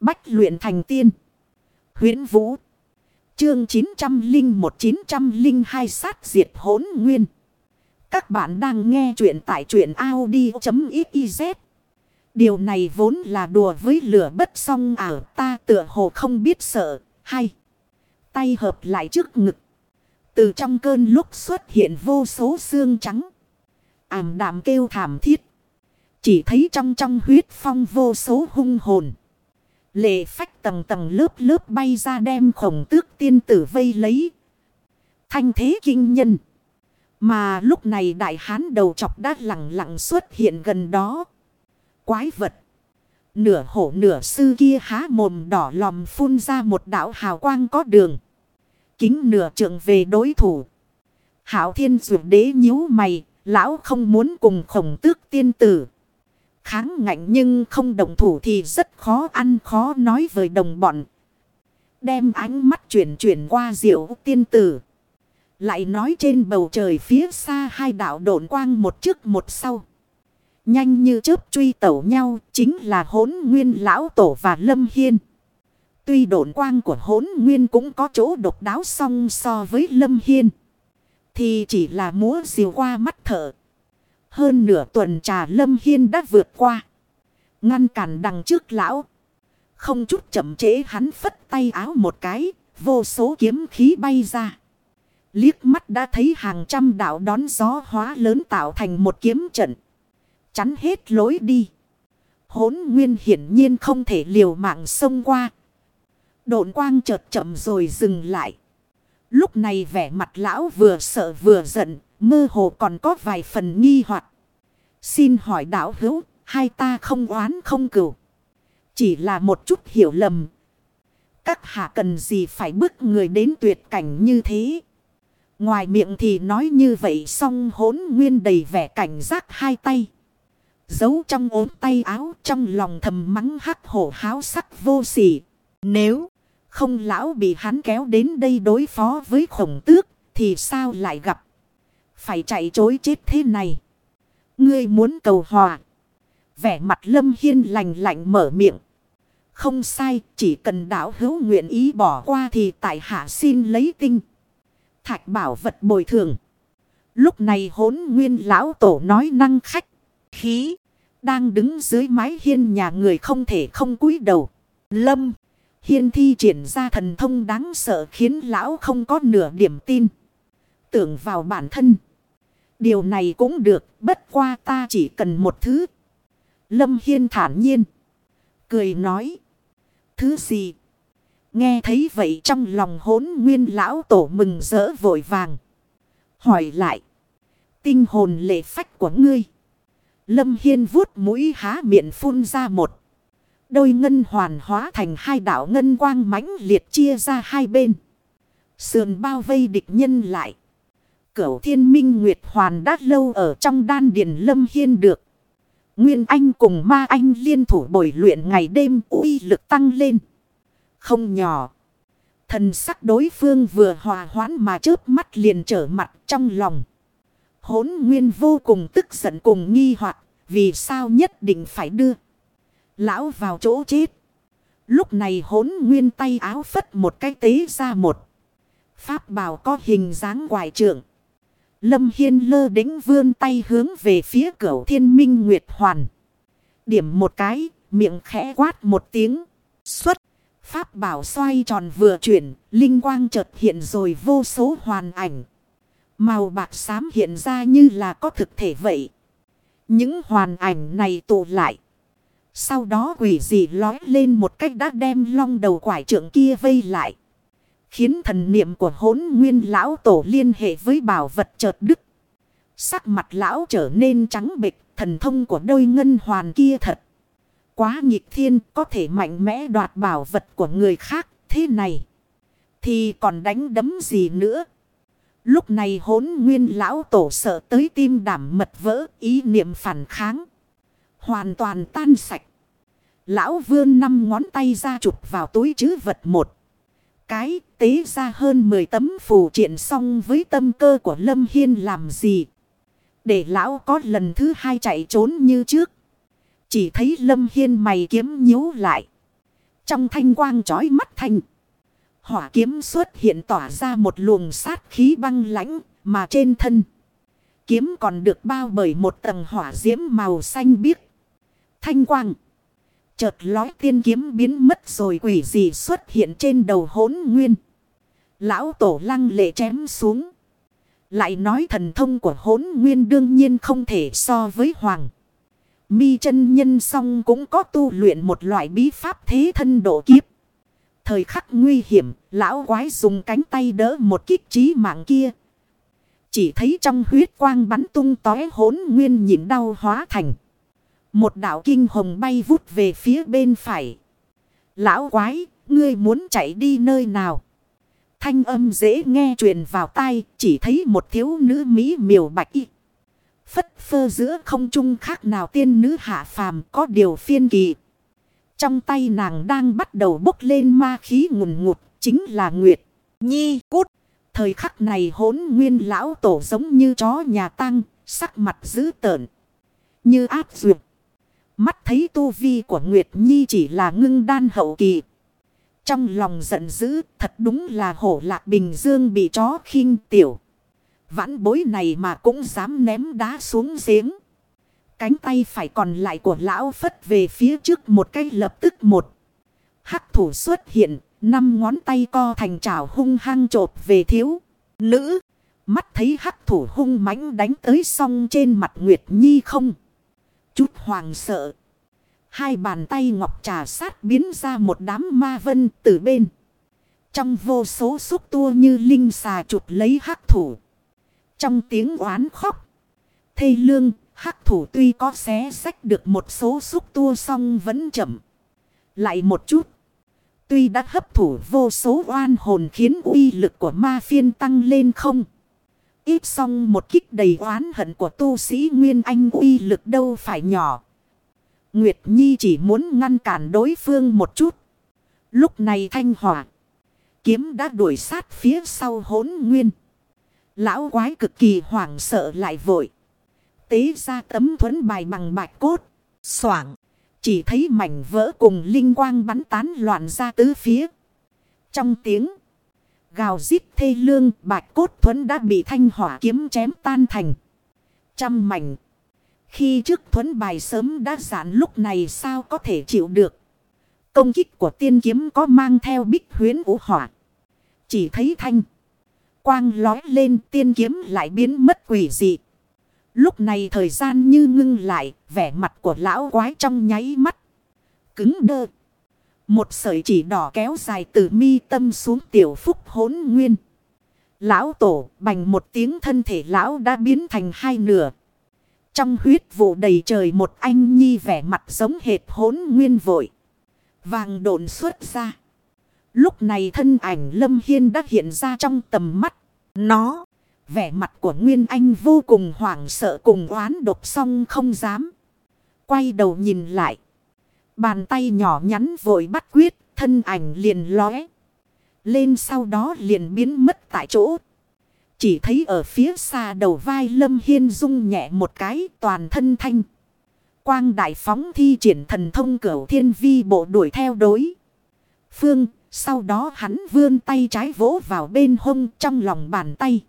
Bách luyện thành tiên. huyễn Vũ. Chương 901-902 sát diệt hốn nguyên. Các bạn đang nghe truyện tại truyện Audi.xyz. Điều này vốn là đùa với lửa bất song ảo ta tựa hồ không biết sợ. Hay. Tay hợp lại trước ngực. Từ trong cơn lúc xuất hiện vô số xương trắng. Ảm đạm kêu thảm thiết. Chỉ thấy trong trong huyết phong vô số hung hồn. Lệ phách tầng tầng lớp lớp bay ra đem khổng tước tiên tử vây lấy. Thanh thế kinh nhân. Mà lúc này đại hán đầu chọc đã lặng lặng xuất hiện gần đó. Quái vật. Nửa hổ nửa sư kia há mồm đỏ lòm phun ra một đạo hào quang có đường. Kính nửa trượng về đối thủ. Hảo thiên dụ đế nhíu mày. Lão không muốn cùng khổng tước tiên tử. Kháng ngạnh nhưng không đồng thủ thì rất khó ăn, khó nói với đồng bọn. Đem ánh mắt chuyển chuyển qua diệu tiên tử. Lại nói trên bầu trời phía xa hai đạo độn quang một trước một sau. Nhanh như chớp truy tẩu nhau, chính là hốn nguyên lão tổ và lâm hiên. Tuy độn quang của hốn nguyên cũng có chỗ độc đáo song so với lâm hiên. Thì chỉ là múa diều qua mắt thở. Hơn nửa tuần trà lâm hiên đã vượt qua. Ngăn cản đằng trước lão. Không chút chậm chế hắn phất tay áo một cái. Vô số kiếm khí bay ra. Liếc mắt đã thấy hàng trăm đạo đón gió hóa lớn tạo thành một kiếm trận. Chắn hết lối đi. Hốn nguyên hiển nhiên không thể liều mạng xông qua. Độn quang chợt chậm rồi dừng lại. Lúc này vẻ mặt lão vừa sợ vừa giận, mơ hồ còn có vài phần nghi hoặc. Xin hỏi đạo hữu, hai ta không oán không cửu. Chỉ là một chút hiểu lầm. Các hạ cần gì phải bước người đến tuyệt cảnh như thế. Ngoài miệng thì nói như vậy xong hốn nguyên đầy vẻ cảnh giác hai tay. Giấu trong ốm tay áo trong lòng thầm mắng hắc hổ háo sắc vô sỉ. Nếu không lão bị hắn kéo đến đây đối phó với khổng tước thì sao lại gặp. Phải chạy chối chết thế này. Ngươi muốn cầu hòa. Vẻ mặt lâm hiên lành lạnh mở miệng. Không sai, chỉ cần đảo hữu nguyện ý bỏ qua thì tại hạ xin lấy tinh. Thạch bảo vật bồi thường. Lúc này hốn nguyên lão tổ nói năng khách. Khí. Đang đứng dưới mái hiên nhà người không thể không cúi đầu. Lâm. Hiên thi triển ra thần thông đáng sợ khiến lão không có nửa điểm tin. Tưởng vào bản thân. Điều này cũng được, bất qua ta chỉ cần một thứ. Lâm Hiên thản nhiên. Cười nói. Thứ gì? Nghe thấy vậy trong lòng hốn nguyên lão tổ mừng rỡ vội vàng. Hỏi lại. Tinh hồn lệ phách của ngươi. Lâm Hiên vuốt mũi há miệng phun ra một. Đôi ngân hoàn hóa thành hai đảo ngân quang mãnh liệt chia ra hai bên. Sườn bao vây địch nhân lại. Cửu thiên minh nguyệt hoàn đã lâu ở trong đan điền lâm hiên được. Nguyên anh cùng ma anh liên thủ bồi luyện ngày đêm uy lực tăng lên. Không nhỏ. Thần sắc đối phương vừa hòa hoãn mà chớp mắt liền trở mặt trong lòng. Hốn nguyên vô cùng tức giận cùng nghi hoặc vì sao nhất định phải đưa. Lão vào chỗ chết. Lúc này hốn nguyên tay áo phất một cái tế ra một. Pháp bảo có hình dáng quài trưởng. Lâm Hiên lơ đính vươn tay hướng về phía cửa thiên minh Nguyệt Hoàn. Điểm một cái, miệng khẽ quát một tiếng. Xuất, pháp bảo xoay tròn vừa chuyển, linh quang chợt hiện rồi vô số hoàn ảnh. Màu bạc xám hiện ra như là có thực thể vậy. Những hoàn ảnh này tụ lại. Sau đó quỷ dị lói lên một cách đã đem long đầu quải trưởng kia vây lại. Khiến thần niệm của hốn nguyên lão tổ liên hệ với bảo vật chợt đứt. Sắc mặt lão trở nên trắng bịch, thần thông của đôi ngân hoàn kia thật. Quá nghịch thiên, có thể mạnh mẽ đoạt bảo vật của người khác, thế này. Thì còn đánh đấm gì nữa? Lúc này hốn nguyên lão tổ sợ tới tim đảm mật vỡ, ý niệm phản kháng. Hoàn toàn tan sạch. Lão vươn năm ngón tay ra chụp vào túi chứ vật một cái tế ra hơn 10 tấm phù triện xong với tâm cơ của Lâm Hiên làm gì. Để lão có lần thứ hai chạy trốn như trước. Chỉ thấy Lâm Hiên mày kiếm nhíu lại. Trong thanh quang chói mắt thanh. Hỏa kiếm xuất hiện tỏa ra một luồng sát khí băng lãnh mà trên thân. Kiếm còn được bao bởi một tầng hỏa diễm màu xanh biếc. Thanh quang. Chợt lói tiên kiếm biến mất rồi quỷ gì xuất hiện trên đầu hốn nguyên. Lão tổ lăng lệ chém xuống. Lại nói thần thông của hốn nguyên đương nhiên không thể so với hoàng. Mi chân nhân song cũng có tu luyện một loại bí pháp thế thân độ kiếp. Thời khắc nguy hiểm, lão quái dùng cánh tay đỡ một kích trí mạng kia. Chỉ thấy trong huyết quang bắn tung tói hốn nguyên nhịn đau hóa thành. Một đạo kinh hồng bay vút về phía bên phải. Lão quái, ngươi muốn chạy đi nơi nào? Thanh âm dễ nghe truyền vào tai, chỉ thấy một thiếu nữ Mỹ miều bạch y. Phất phơ giữa không trung khác nào tiên nữ hạ phàm có điều phiên kỳ. Trong tay nàng đang bắt đầu bốc lên ma khí ngùn ngụt, chính là Nguyệt. Nhi cút. Thời khắc này hốn nguyên lão tổ giống như chó nhà tăng, sắc mặt dữ tợn. Như áp duyệt. Mắt thấy tu vi của Nguyệt Nhi chỉ là ngưng đan hậu kỳ. Trong lòng giận dữ, thật đúng là hổ lạc bình dương bị chó khinh tiểu. Vãn bối này mà cũng dám ném đá xuống giếng. Cánh tay phải còn lại của lão phất về phía trước một cái lập tức một. Hắc thủ xuất hiện, năm ngón tay co thành trào hung hăng trộp về thiếu. Nữ, mắt thấy hắc thủ hung mãnh đánh tới song trên mặt Nguyệt Nhi không. Chút hoàng sợ. Hai bàn tay ngọc trà sát biến ra một đám ma vân từ bên. Trong vô số xúc tua như linh xà chụp lấy hắc thủ. Trong tiếng oán khóc. Thê lương, hắc thủ tuy có xé sách được một số xúc tua song vẫn chậm. Lại một chút. Tuy đã hấp thủ vô số oan hồn khiến uy lực của ma phiên tăng lên không. Ít xong một kích đầy oán hận của tu sĩ Nguyên Anh uy lực đâu phải nhỏ. Nguyệt Nhi chỉ muốn ngăn cản đối phương một chút. Lúc này thanh hỏa. Kiếm đã đuổi sát phía sau hốn nguyên. Lão quái cực kỳ hoảng sợ lại vội. Tế ra tấm thuẫn bài bằng bạch cốt. Soảng. Chỉ thấy mảnh vỡ cùng linh quang bắn tán loạn ra tứ phía. Trong tiếng. Gào rít thê lương bạch cốt thuẫn đã bị thanh hỏa kiếm chém tan thành. Trăm mảnh. Khi trước thuẫn bài sớm đã giãn lúc này sao có thể chịu được. Công kích của tiên kiếm có mang theo bích huyến vũ hỏa. Chỉ thấy thanh. Quang lói lên tiên kiếm lại biến mất quỷ dị. Lúc này thời gian như ngưng lại, vẻ mặt của lão quái trong nháy mắt. Cứng đơ. Một sợi chỉ đỏ kéo dài từ mi tâm xuống tiểu phúc hốn nguyên. Lão tổ bành một tiếng thân thể lão đã biến thành hai nửa. Trong huyết vụ đầy trời một anh nhi vẻ mặt giống hệt hốn nguyên vội. Vàng độn xuất ra. Lúc này thân ảnh Lâm Hiên đã hiện ra trong tầm mắt. Nó, vẻ mặt của Nguyên Anh vô cùng hoảng sợ cùng oán độc song không dám. Quay đầu nhìn lại. Bàn tay nhỏ nhắn vội bắt quyết, thân ảnh liền lóe. Lên sau đó liền biến mất tại chỗ. Chỉ thấy ở phía xa đầu vai Lâm Hiên rung nhẹ một cái toàn thân thanh. Quang đại phóng thi triển thần thông cửu thiên vi bộ đuổi theo đối. Phương, sau đó hắn vươn tay trái vỗ vào bên hông trong lòng bàn tay.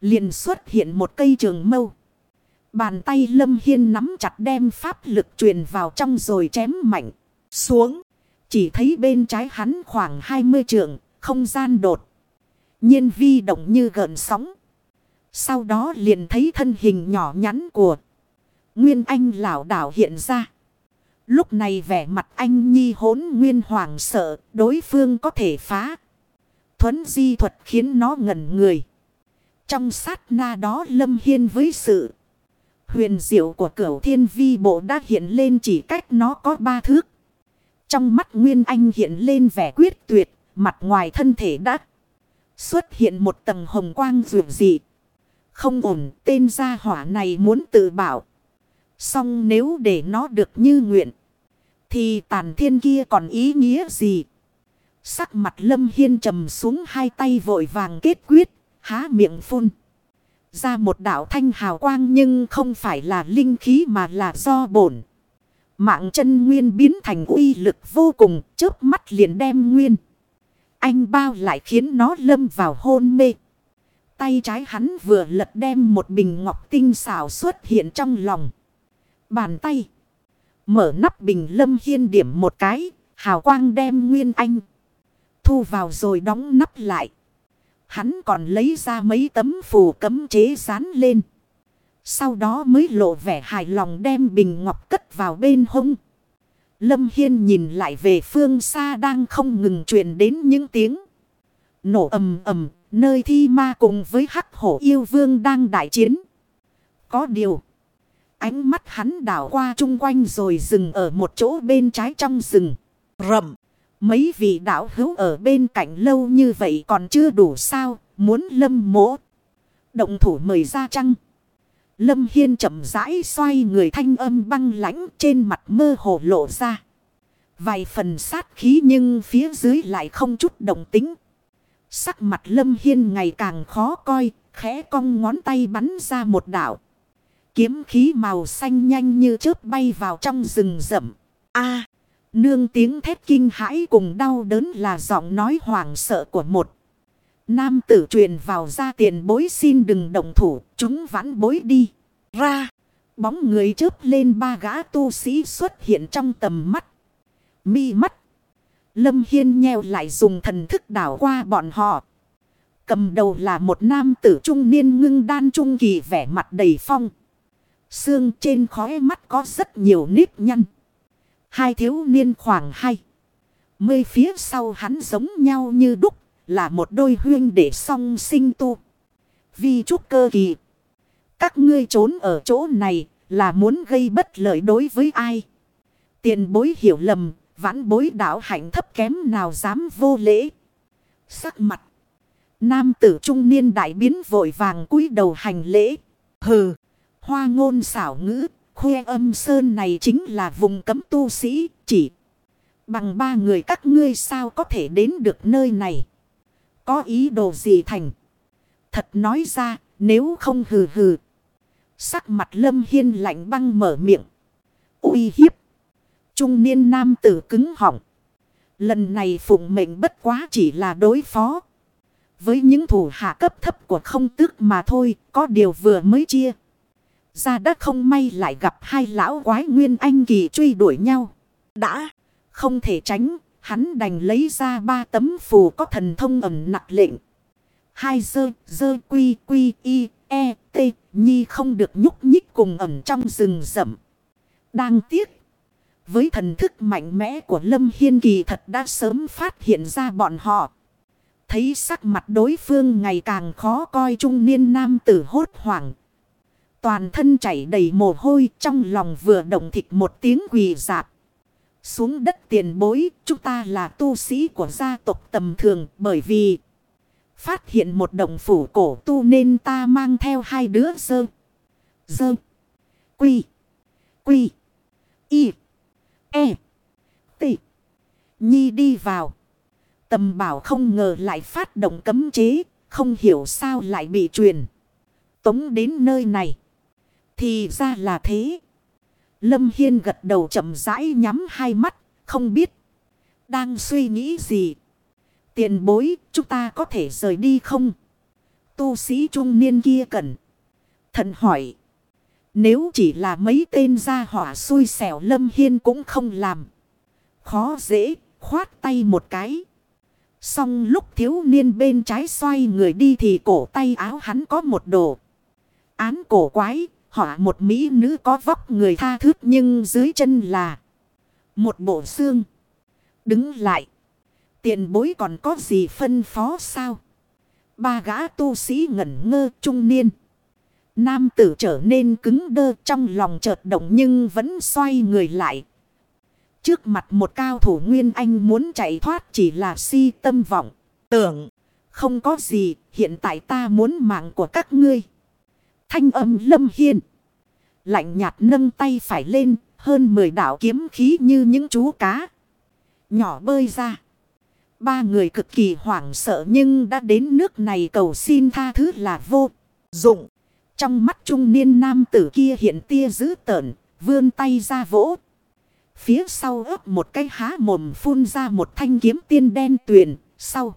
Liền xuất hiện một cây trường mâu. Bàn tay Lâm Hiên nắm chặt đem pháp lực truyền vào trong rồi chém mạnh. Xuống. Chỉ thấy bên trái hắn khoảng 20 trượng, không gian đột. nhiên vi động như gợn sóng. Sau đó liền thấy thân hình nhỏ nhắn của Nguyên Anh lão đảo hiện ra. Lúc này vẻ mặt anh nhi hốn nguyên hoàng sợ đối phương có thể phá. Thuấn di thuật khiến nó ngẩn người. Trong sát na đó lâm hiên với sự huyền diệu của cửu thiên vi bộ đã hiện lên chỉ cách nó có ba thước. Trong mắt Nguyên Anh hiện lên vẻ quyết tuyệt, mặt ngoài thân thể đã xuất hiện một tầng hồng quang rượu dị. Không ổn, tên gia hỏa này muốn tự bảo. Xong nếu để nó được như nguyện, thì tàn thiên kia còn ý nghĩa gì? Sắc mặt lâm hiên trầm xuống hai tay vội vàng kết quyết, há miệng phun. Ra một đạo thanh hào quang nhưng không phải là linh khí mà là do bổn. Mạng chân nguyên biến thành uy lực vô cùng, chớp mắt liền đem nguyên. Anh bao lại khiến nó lâm vào hôn mê. Tay trái hắn vừa lật đem một bình ngọc tinh xảo xuất hiện trong lòng. Bàn tay. Mở nắp bình lâm hiên điểm một cái. Hào quang đem nguyên anh. Thu vào rồi đóng nắp lại. Hắn còn lấy ra mấy tấm phù cấm chế dán lên. Sau đó mới lộ vẻ hài lòng đem bình ngọc cất vào bên hông. Lâm Hiên nhìn lại về phương xa đang không ngừng truyền đến những tiếng. Nổ ầm ầm, nơi thi ma cùng với hắc hổ yêu vương đang đại chiến. Có điều. Ánh mắt hắn đảo qua chung quanh rồi dừng ở một chỗ bên trái trong rừng. rầm. Mấy vị đạo hữu ở bên cạnh lâu như vậy còn chưa đủ sao. Muốn lâm mỗ. Động thủ mời ra chăng. Lâm Hiên chậm rãi xoay người thanh âm băng lãnh trên mặt mơ hồ lộ ra. Vài phần sát khí nhưng phía dưới lại không chút động tính. Sắc mặt Lâm Hiên ngày càng khó coi, khẽ cong ngón tay bắn ra một đảo. Kiếm khí màu xanh nhanh như chớp bay vào trong rừng rậm. A nương tiếng thét kinh hãi cùng đau đớn là giọng nói hoảng sợ của một. Nam tử truyền vào ra tiền bối xin đừng động thủ, chúng vãn bối đi. Ra, bóng người chớp lên ba gã tu sĩ xuất hiện trong tầm mắt. Mi mắt. Lâm Hiên nheo lại dùng thần thức đảo qua bọn họ. Cầm đầu là một nam tử trung niên ngưng đan trung kỳ vẻ mặt đầy phong. Xương trên khóe mắt có rất nhiều nếp nhăn. Hai thiếu niên khoảng hai. Mươi phía sau hắn giống nhau như đúc, là một đôi huyên để song sinh tu. Vi trúc cơ kỳ. Các ngươi trốn ở chỗ này là muốn gây bất lợi đối với ai. Tiền bối hiểu lầm, vãn bối đạo hạnh thấp kém nào dám vô lễ. Sắc mặt. Nam tử trung niên đại biến vội vàng cúi đầu hành lễ. Hừ. Hoa ngôn xảo ngữ. Khuê âm sơn này chính là vùng cấm tu sĩ. Chỉ. Bằng ba người các ngươi sao có thể đến được nơi này. Có ý đồ gì thành. Thật nói ra. Nếu không hừ hừ. Sắc mặt lâm hiên lạnh băng mở miệng. uy hiếp. Trung niên nam tử cứng họng. Lần này phụng mệnh bất quá chỉ là đối phó. Với những thủ hạ cấp thấp của không tước mà thôi, có điều vừa mới chia. Ra đất không may lại gặp hai lão quái nguyên anh kỳ truy đuổi nhau. Đã, không thể tránh, hắn đành lấy ra ba tấm phù có thần thông ẩm nặng lệnh. Hai dơ, dơ quy quy y, e, t, nhi không được nhúc nhích cùng ẩm trong rừng rậm. Đang tiếc. Với thần thức mạnh mẽ của Lâm Hiên Kỳ thật đã sớm phát hiện ra bọn họ. Thấy sắc mặt đối phương ngày càng khó coi trung niên nam tử hốt hoảng. Toàn thân chảy đầy mồ hôi, trong lòng vừa động thịt một tiếng quỳ dạp. Xuống đất tiền bối, chúng ta là tu sĩ của gia tộc tầm thường, bởi vì phát hiện một đồng phủ cổ tu nên ta mang theo hai đứa dơ. Dơ. Quy. Quy. Y. E. T. Nhi đi vào. Tầm bảo không ngờ lại phát động cấm chế. Không hiểu sao lại bị truyền. Tống đến nơi này. Thì ra là thế. Lâm Hiên gật đầu chậm rãi nhắm hai mắt. Không biết. Đang suy nghĩ gì. Tiền bối chúng ta có thể rời đi không? Tu sĩ trung niên kia cần. Thần hỏi. Nếu chỉ là mấy tên gia hỏa xui xẻo Lâm Hiên cũng không làm. Khó dễ, khoát tay một cái. Xong lúc thiếu niên bên trái xoay người đi thì cổ tay áo hắn có một đồ. Án cổ quái, họa một mỹ nữ có vóc người tha thước nhưng dưới chân là một bộ xương. Đứng lại. Tiền bối còn có gì phân phó sao? Ba gã tu sĩ ngẩn ngơ trung niên. Nam tử trở nên cứng đơ trong lòng chợt động nhưng vẫn xoay người lại. Trước mặt một cao thủ Nguyên Anh muốn chạy thoát chỉ là si tâm vọng. Tưởng, không có gì, hiện tại ta muốn mạng của các ngươi. Thanh âm lâm hiên. Lạnh nhạt nâng tay phải lên, hơn 10 đảo kiếm khí như những chú cá. Nhỏ bơi ra. Ba người cực kỳ hoảng sợ nhưng đã đến nước này cầu xin tha thứ là vô dụng. Trong mắt trung niên nam tử kia hiện tia dữ tợn, vươn tay ra vỗ. Phía sau ấp một cái há mồm phun ra một thanh kiếm tiên đen tuyền. Sau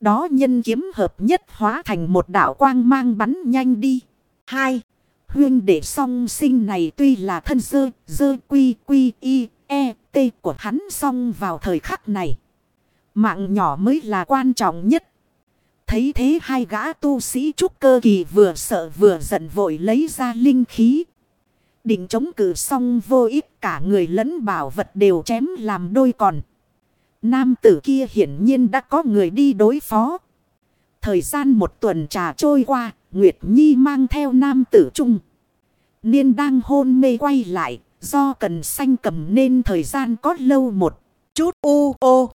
đó nhân kiếm hợp nhất hóa thành một đạo quang mang bắn nhanh đi. Hai. Huyên đệ song sinh này tuy là thân dơ, dơ quy quy y, e, t của hắn song vào thời khắc này. Mạng nhỏ mới là quan trọng nhất. Thấy thế hai gã tu sĩ trúc cơ kỳ vừa sợ vừa giận vội lấy ra linh khí. Định chống cử xong vô ích cả người lẫn bảo vật đều chém làm đôi còn. Nam tử kia hiển nhiên đã có người đi đối phó. Thời gian một tuần trà trôi qua, Nguyệt Nhi mang theo nam tử trung. Niên đang hôn mê quay lại, do cần xanh cầm nên thời gian có lâu một chút u ô.